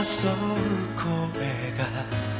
争う声が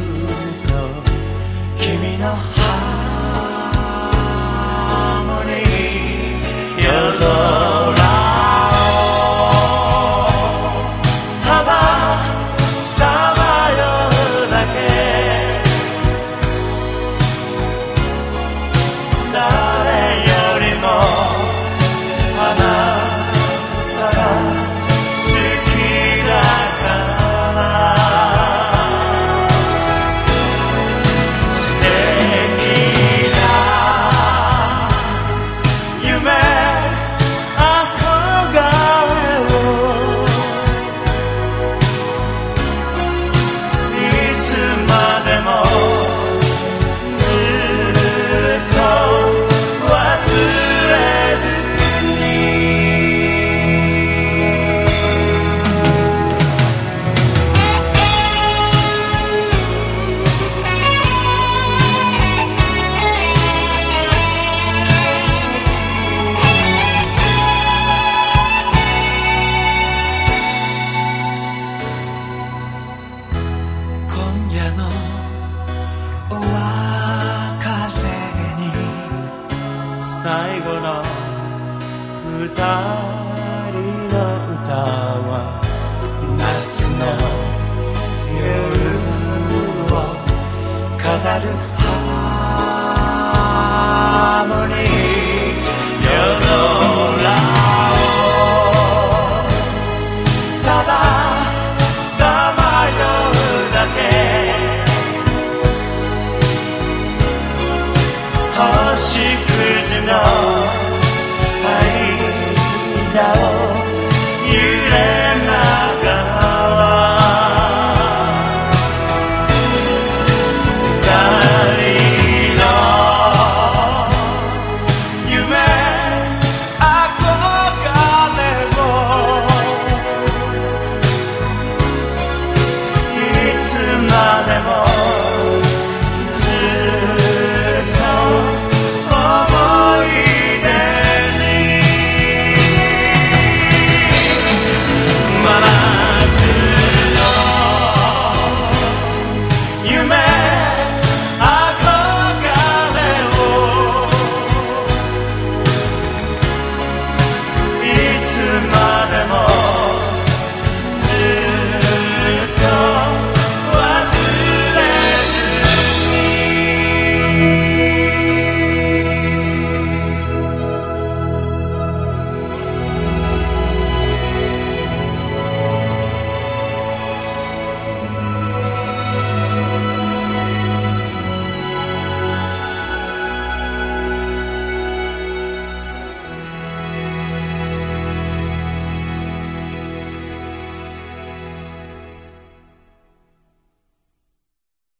No. 最後の二人の歌は夏の夜を飾るハーモニー夜空をたださま Sheep know. I know you love